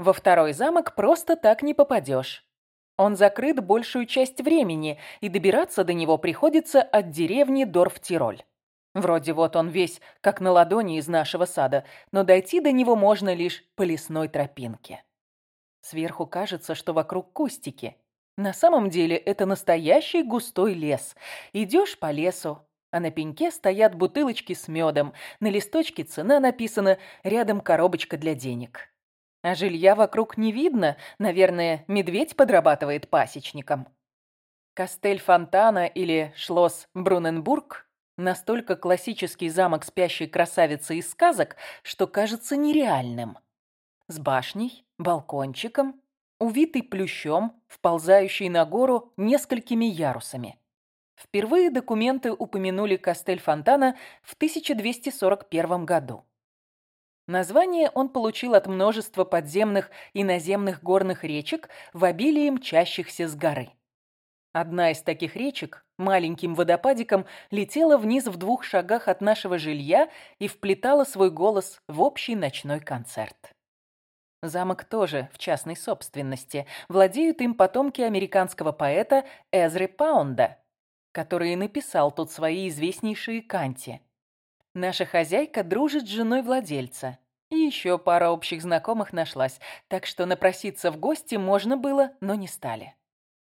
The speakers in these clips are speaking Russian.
Во второй замок просто так не попадешь. Он закрыт большую часть времени, и добираться до него приходится от деревни Дорф-Тироль. Вроде вот он весь, как на ладони из нашего сада, но дойти до него можно лишь по лесной тропинке. Сверху кажется, что вокруг кустики. На самом деле это настоящий густой лес. Идешь по лесу, а на пеньке стоят бутылочки с медом, на листочке цена написана, рядом коробочка для денег. А жилья вокруг не видно, наверное, медведь подрабатывает пасечником. Кастель Фонтана или Шлосс Бруненбург – настолько классический замок спящей красавицы из сказок, что кажется нереальным. С башней, балкончиком, увитый плющом, вползающий на гору несколькими ярусами. Впервые документы упомянули Кастель Фонтана в 1241 году. Название он получил от множества подземных и наземных горных речек в обилии мчащихся с горы. Одна из таких речек, маленьким водопадиком, летела вниз в двух шагах от нашего жилья и вплетала свой голос в общий ночной концерт. Замок тоже в частной собственности. Владеют им потомки американского поэта Эзры Паунда, который написал тут свои известнейшие канти. Наша хозяйка дружит с женой владельца. И еще пара общих знакомых нашлась, так что напроситься в гости можно было, но не стали.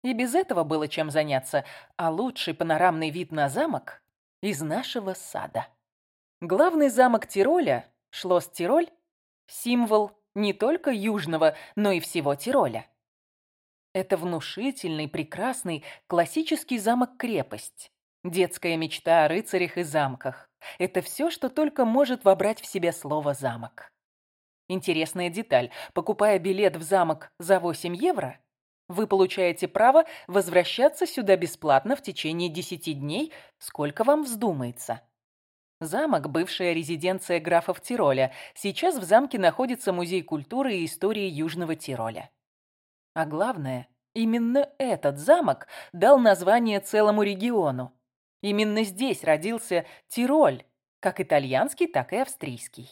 И без этого было чем заняться, а лучший панорамный вид на замок из нашего сада. Главный замок Тироля, Шлосс Тироль, символ не только Южного, но и всего Тироля. Это внушительный, прекрасный, классический замок-крепость. Детская мечта о рыцарях и замках. Это все, что только может вобрать в себя слово «замок». Интересная деталь. Покупая билет в замок за 8 евро, вы получаете право возвращаться сюда бесплатно в течение 10 дней, сколько вам вздумается. Замок – бывшая резиденция графов Тироля. Сейчас в замке находится Музей культуры и истории Южного Тироля. А главное, именно этот замок дал название целому региону. Именно здесь родился Тироль, как итальянский, так и австрийский.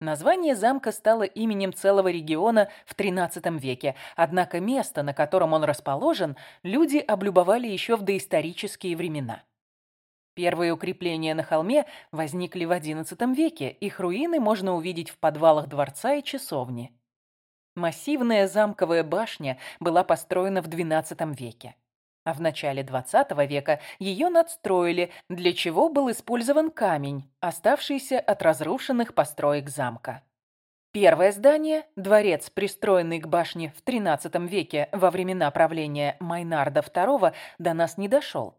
Название замка стало именем целого региона в XIII веке, однако место, на котором он расположен, люди облюбовали еще в доисторические времена. Первые укрепления на холме возникли в XI веке, их руины можно увидеть в подвалах дворца и часовни. Массивная замковая башня была построена в XII веке. А в начале XX века ее надстроили, для чего был использован камень, оставшийся от разрушенных построек замка. Первое здание, дворец, пристроенный к башне в XIII веке во времена правления Майнарда II, до нас не дошел.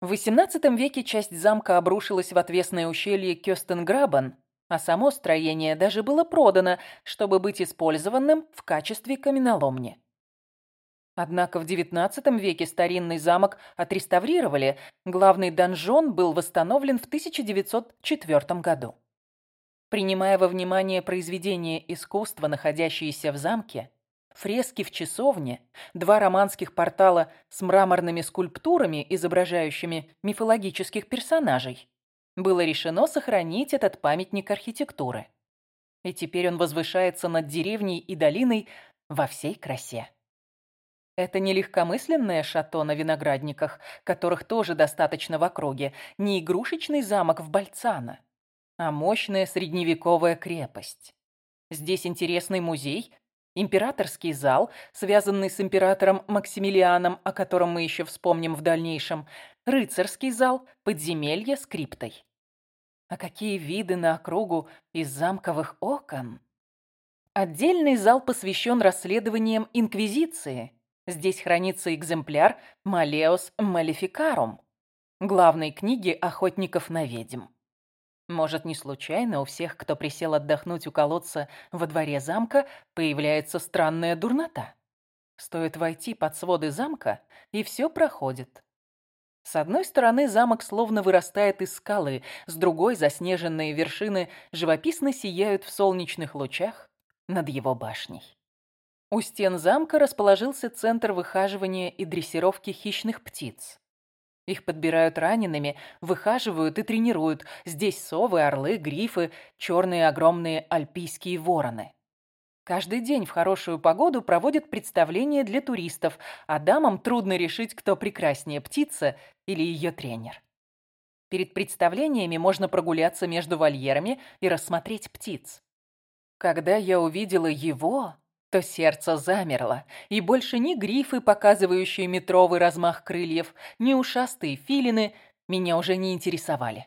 В XVIII веке часть замка обрушилась в отвесное ущелье Кёстенграбен, а само строение даже было продано, чтобы быть использованным в качестве каменоломни. Однако в XIX веке старинный замок отреставрировали, главный донжон был восстановлен в 1904 году. Принимая во внимание произведения искусства, находящиеся в замке, фрески в часовне, два романских портала с мраморными скульптурами, изображающими мифологических персонажей, было решено сохранить этот памятник архитектуры. И теперь он возвышается над деревней и долиной во всей красе. Это не легкомысленное шато на виноградниках, которых тоже достаточно в округе, не игрушечный замок в Бальцано, а мощная средневековая крепость. Здесь интересный музей, императорский зал, связанный с императором Максимилианом, о котором мы еще вспомним в дальнейшем, рыцарский зал, подземелье с криптой. А какие виды на округу из замковых окон! Отдельный зал посвящен расследованиям Инквизиции. Здесь хранится экземпляр «Малеус Малефикарум» главной книги охотников на ведьм. Может, не случайно у всех, кто присел отдохнуть у колодца во дворе замка, появляется странная дурнота. Стоит войти под своды замка, и все проходит. С одной стороны замок словно вырастает из скалы, с другой заснеженные вершины живописно сияют в солнечных лучах над его башней. У стен замка расположился центр выхаживания и дрессировки хищных птиц. Их подбирают ранеными, выхаживают и тренируют. Здесь совы, орлы, грифы, черные огромные альпийские вороны. Каждый день в хорошую погоду проводят представления для туристов, а дамам трудно решить, кто прекраснее, птица или ее тренер. Перед представлениями можно прогуляться между вольерами и рассмотреть птиц. Когда я увидела его, то сердце замерло, и больше ни грифы, показывающие метровый размах крыльев, ни ушастые филины меня уже не интересовали.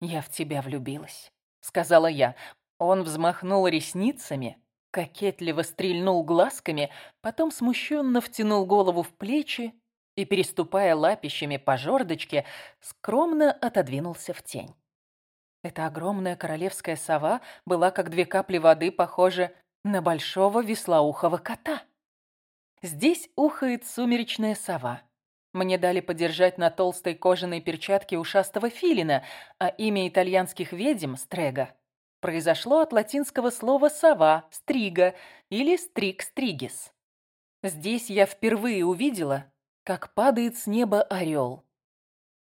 «Я в тебя влюбилась», — сказала я. Он взмахнул ресницами, кокетливо стрельнул глазками, потом смущенно втянул голову в плечи и, переступая лапищами по жердочке, скромно отодвинулся в тень. Эта огромная королевская сова была, как две капли воды, похожа на большого веслоухого кота. Здесь ухает сумеречная сова. Мне дали подержать на толстой кожаной перчатке ушастого филина, а имя итальянских ведьм, Стрега, произошло от латинского слова «сова», «стрига» или «стриг-стригис». Здесь я впервые увидела, как падает с неба орел.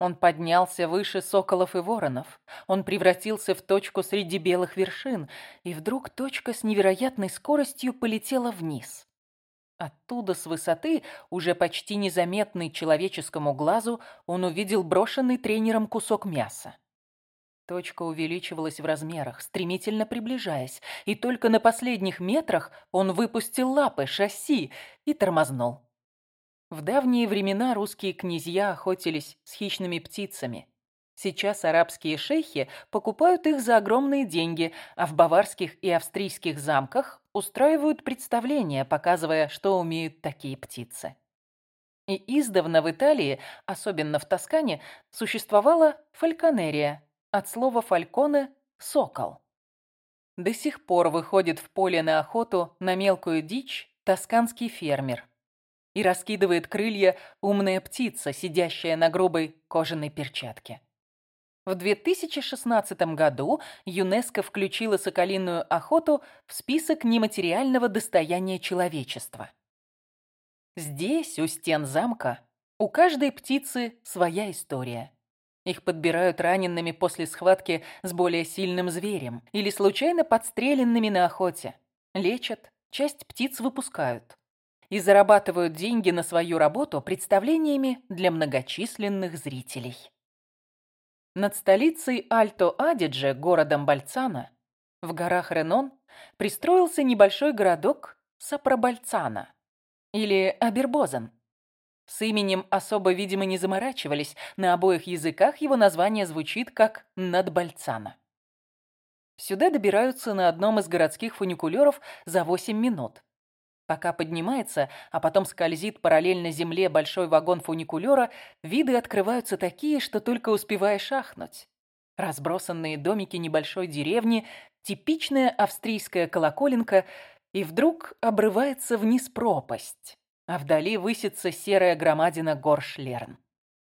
Он поднялся выше соколов и воронов. Он превратился в точку среди белых вершин, и вдруг точка с невероятной скоростью полетела вниз. Оттуда, с высоты, уже почти незаметный человеческому глазу, он увидел брошенный тренером кусок мяса. Точка увеличивалась в размерах, стремительно приближаясь, и только на последних метрах он выпустил лапы, шасси и тормознул. В давние времена русские князья охотились с хищными птицами. Сейчас арабские шейхи покупают их за огромные деньги, а в баварских и австрийских замках устраивают представления, показывая, что умеют такие птицы. И издавна в Италии, особенно в Тоскане, существовала фальконерия, от слова «фальконе» — «сокол». До сих пор выходит в поле на охоту на мелкую дичь тосканский фермер – и раскидывает крылья умная птица, сидящая на грубой кожаной перчатке. В 2016 году ЮНЕСКО включила соколиную охоту в список нематериального достояния человечества. Здесь, у стен замка, у каждой птицы своя история. Их подбирают ранеными после схватки с более сильным зверем или случайно подстреленными на охоте. Лечат, часть птиц выпускают и зарабатывают деньги на свою работу представлениями для многочисленных зрителей. Над столицей Альто-Адидже, городом Бальцана, в горах Ренон, пристроился небольшой городок Сапробальцана или Абербозен. С именем особо, видимо, не заморачивались, на обоих языках его название звучит как «Надбальцана». Сюда добираются на одном из городских фуникулеров за 8 минут. Пока поднимается, а потом скользит параллельно земле большой вагон фуникулера, виды открываются такие, что только успеваешь ахнуть. Разбросанные домики небольшой деревни, типичная австрийская колоколенка, и вдруг обрывается вниз пропасть, а вдали высится серая громадина гор Шлерн.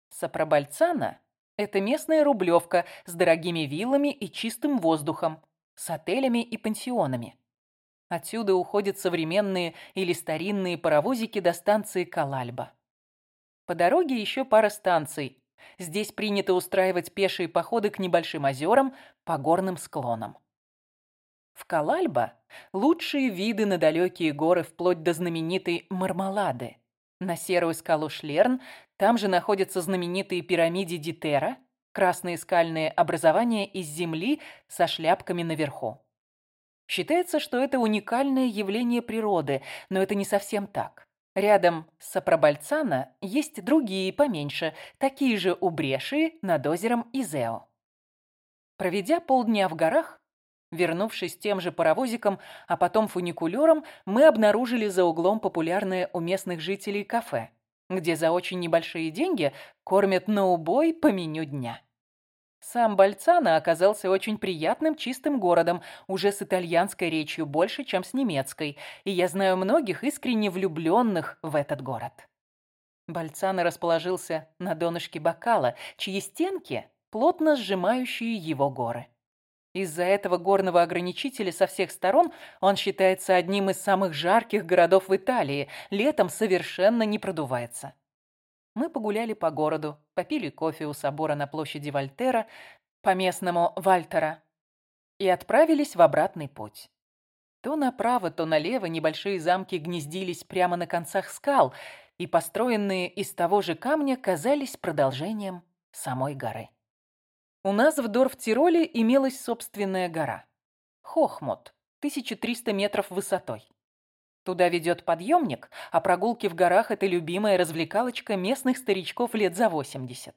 Сапробальцана – это местная рублевка с дорогими виллами и чистым воздухом, с отелями и пансионами. Отсюда уходят современные или старинные паровозики до станции Калальба. По дороге еще пара станций. Здесь принято устраивать пешие походы к небольшим озерам по горным склонам. В Калальба лучшие виды на далекие горы вплоть до знаменитой Мармалады. На серую скалу Шлерн там же находятся знаменитые пирамиды Дитера, красные скальные образования из земли со шляпками наверху. Считается, что это уникальное явление природы, но это не совсем так. Рядом с Сапробальцана есть другие поменьше, такие же убрешие над озером Изео. Проведя полдня в горах, вернувшись тем же паровозиком, а потом фуникулером, мы обнаружили за углом популярное у местных жителей кафе, где за очень небольшие деньги кормят на убой по меню дня. Сам Бальцана оказался очень приятным чистым городом, уже с итальянской речью больше, чем с немецкой, и я знаю многих искренне влюбленных в этот город. Бальцана расположился на донышке бокала, чьи стенки плотно сжимающие его горы. Из-за этого горного ограничителя со всех сторон он считается одним из самых жарких городов в Италии, летом совершенно не продувается. Мы погуляли по городу, попили кофе у собора на площади Вольтера, по-местному Вальтера, и отправились в обратный путь. То направо, то налево небольшие замки гнездились прямо на концах скал, и построенные из того же камня казались продолжением самой горы. У нас в Дорф-Тироле имелась собственная гора. Хохмут, 1300 метров высотой. Туда ведет подъемник, а прогулки в горах – это любимая развлекалочка местных старичков лет за 80.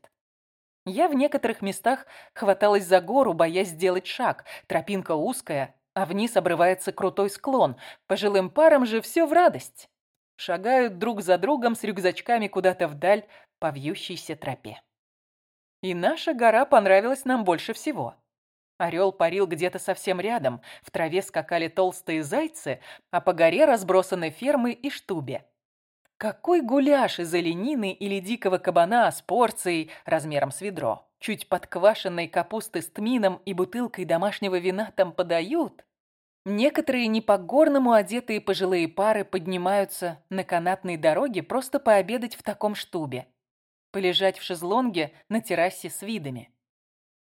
Я в некоторых местах хваталась за гору, боясь сделать шаг. Тропинка узкая, а вниз обрывается крутой склон. Пожилым парам же все в радость. Шагают друг за другом с рюкзачками куда-то вдаль по вьющейся тропе. И наша гора понравилась нам больше всего. Орел парил где-то совсем рядом, в траве скакали толстые зайцы, а по горе разбросаны фермы и штуби. Какой гуляш из оленины или дикого кабана с порцией размером с ведро, чуть подквашенной капусты с тмином и бутылкой домашнего вина там подают? Некоторые не по-горному одетые пожилые пары поднимаются на канатной дороге просто пообедать в таком штубе. Полежать в шезлонге на террасе с видами.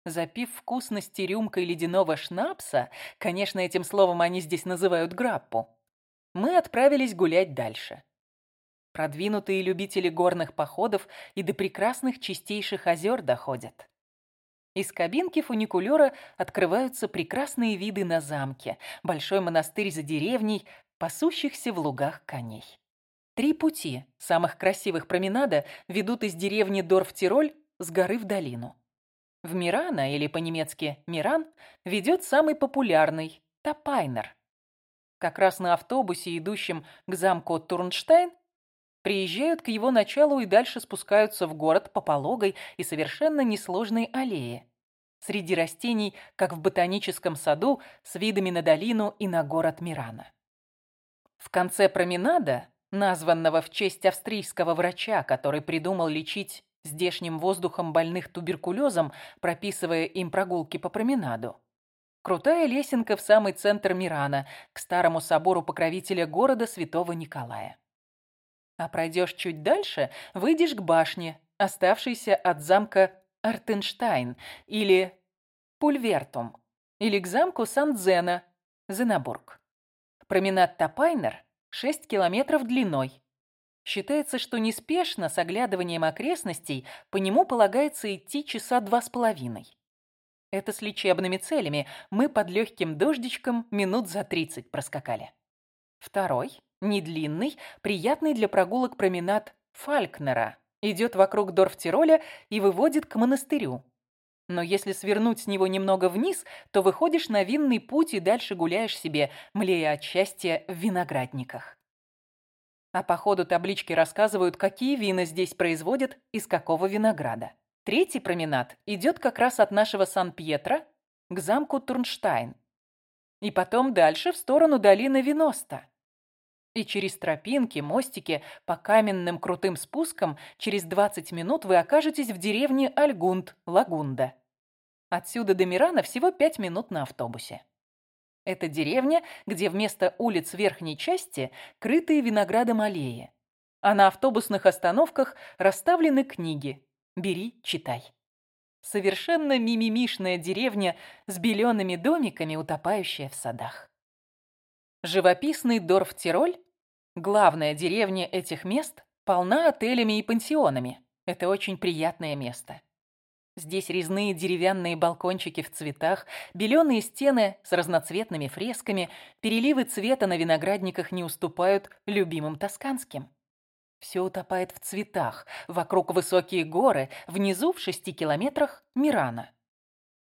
Запив вкусности рюмкой ледяного шнапса, конечно, этим словом они здесь называют граппу, мы отправились гулять дальше. Продвинутые любители горных походов и до прекрасных чистейших озер доходят. Из кабинки фуникулера открываются прекрасные виды на замке, большой монастырь за деревней, пасущихся в лугах коней. Три пути, самых красивых променада, ведут из деревни Дорф-Тироль с горы в долину. В Мирана, или по-немецки Миран, ведет самый популярный – Тапайнер. Как раз на автобусе, идущем к замку Турнштайн, приезжают к его началу и дальше спускаются в город по пологой и совершенно несложной аллее. Среди растений, как в ботаническом саду, с видами на долину и на город Мирана. В конце променада, названного в честь австрийского врача, который придумал лечить здешним воздухом больных туберкулезом, прописывая им прогулки по променаду. Крутая лесенка в самый центр Мирана, к старому собору покровителя города Святого Николая. А пройдешь чуть дальше, выйдешь к башне, оставшейся от замка Артенштайн или Пульвертум, или к замку Сан-Дзена, Зенобург. Променад Тапайнер 6 километров длиной, Считается, что неспешно, с оглядыванием окрестностей, по нему полагается идти часа два с половиной. Это с лечебными целями. Мы под легким дождичком минут за тридцать проскакали. Второй, недлинный, приятный для прогулок променад Фалькнера, идет вокруг Дорфтироля и выводит к монастырю. Но если свернуть с него немного вниз, то выходишь на винный путь и дальше гуляешь себе, млея от счастья в виноградниках. А по ходу таблички рассказывают, какие вина здесь производят, из какого винограда. Третий променад идет как раз от нашего Сан-Пьетро к замку Турнштайн. И потом дальше в сторону долины Виноста. И через тропинки, мостики, по каменным крутым спускам через 20 минут вы окажетесь в деревне Альгунд, Лагунда. Отсюда до Мирана всего 5 минут на автобусе. Это деревня, где вместо улиц верхней части крытые виноградом аллеи. А на автобусных остановках расставлены книги. Бери, читай. Совершенно мимимишная деревня с белеными домиками, утопающая в садах. Живописный Дорф-Тироль, главная деревня этих мест, полна отелями и пансионами. Это очень приятное место. Здесь резные деревянные балкончики в цветах, беленые стены с разноцветными фресками, переливы цвета на виноградниках не уступают любимым тосканским. Все утопает в цветах, вокруг высокие горы, внизу в шести километрах Мирана.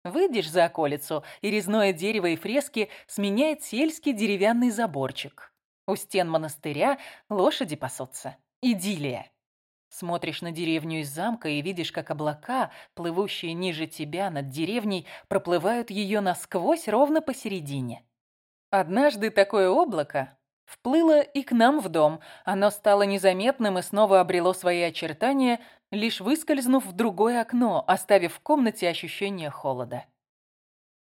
Выйдешь за околицу, и резное дерево и фрески сменяет сельский деревянный заборчик. У стен монастыря лошади пасутся. Идиллия. Смотришь на деревню из замка и видишь, как облака, плывущие ниже тебя над деревней, проплывают ее насквозь ровно посередине. Однажды такое облако вплыло и к нам в дом. Оно стало незаметным и снова обрело свои очертания, лишь выскользнув в другое окно, оставив в комнате ощущение холода.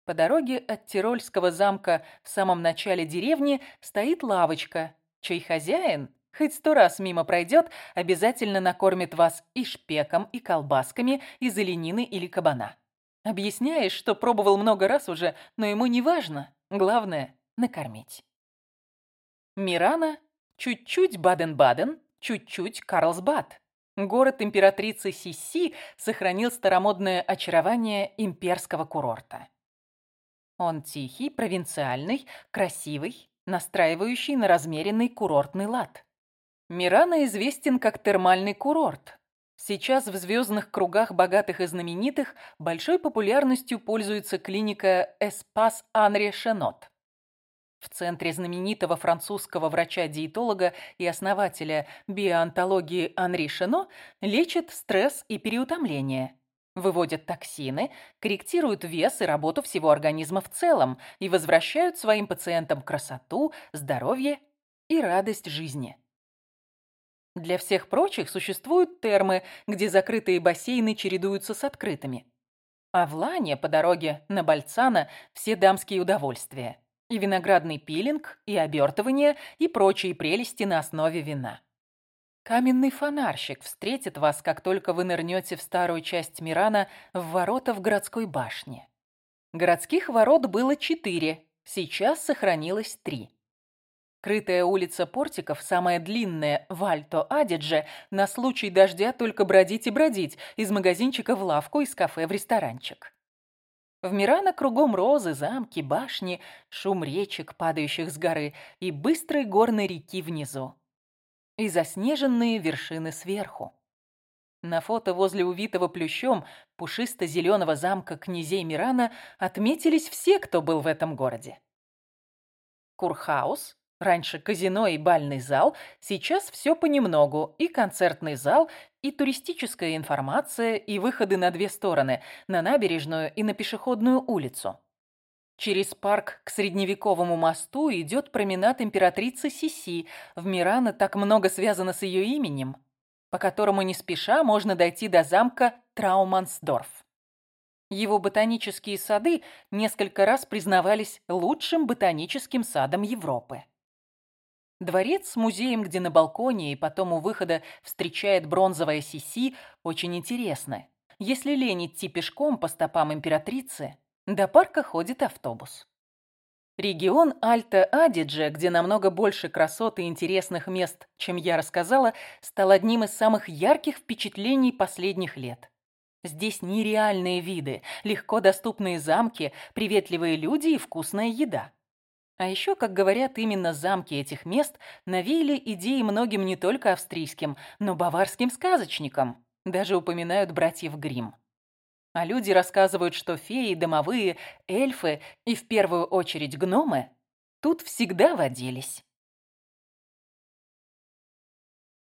По дороге от Тирольского замка в самом начале деревни стоит лавочка, чей хозяин, Хоть сто раз мимо пройдет, обязательно накормит вас и шпеком, и колбасками, из оленины или кабана. Объясняешь, что пробовал много раз уже, но ему не важно. Главное – накормить. Мирана – чуть-чуть Баден-Баден, чуть-чуть Карлсбад. Город императрицы Сиси сохранил старомодное очарование имперского курорта. Он тихий, провинциальный, красивый, настраивающий на размеренный курортный лад. Мирана известен как термальный курорт. Сейчас в звездных кругах богатых и знаменитых большой популярностью пользуется клиника Эспас Анри Шенот. В центре знаменитого французского врача-диетолога и основателя биоонтологии Анри Шено лечат стресс и переутомление, выводят токсины, корректируют вес и работу всего организма в целом и возвращают своим пациентам красоту, здоровье и радость жизни. Для всех прочих существуют термы, где закрытые бассейны чередуются с открытыми. А в Лане по дороге на Бальцана все дамские удовольствия. И виноградный пилинг, и обертывание, и прочие прелести на основе вина. Каменный фонарщик встретит вас, как только вы нырнете в старую часть Мирана в ворота в городской башне. Городских ворот было четыре, сейчас сохранилось три. Крытая улица портиков, самая длинная в Альто-Адидже, на случай дождя только бродить и бродить, из магазинчика в лавку, из кафе в ресторанчик. В Мирано кругом розы, замки, башни, шум речек, падающих с горы, и быстрой горной реки внизу. И заснеженные вершины сверху. На фото возле увитого плющом пушисто-зеленого замка князей Мирана отметились все, кто был в этом городе. Курхаус, Раньше казино и бальный зал, сейчас все понемногу. И концертный зал, и туристическая информация, и выходы на две стороны, на набережную и на пешеходную улицу. Через парк к средневековому мосту идет променад императрицы Сиси. В Мирано так много связано с ее именем, по которому не спеша можно дойти до замка Траумансдорф. Его ботанические сады несколько раз признавались лучшим ботаническим садом Европы. Дворец с музеем, где на балконе и потом у выхода встречает бронзовая Сиси, очень интересно. Если лень идти пешком по стопам императрицы, до парка ходит автобус. Регион Альта-Адидже, где намного больше красот и интересных мест, чем я рассказала, стал одним из самых ярких впечатлений последних лет. Здесь нереальные виды, легко доступные замки, приветливые люди и вкусная еда. А еще, как говорят, именно замки этих мест навеяли идеи многим не только австрийским, но баварским сказочникам. Даже упоминают братьев Гримм. А люди рассказывают, что феи, домовые, эльфы и в первую очередь гномы тут всегда водились.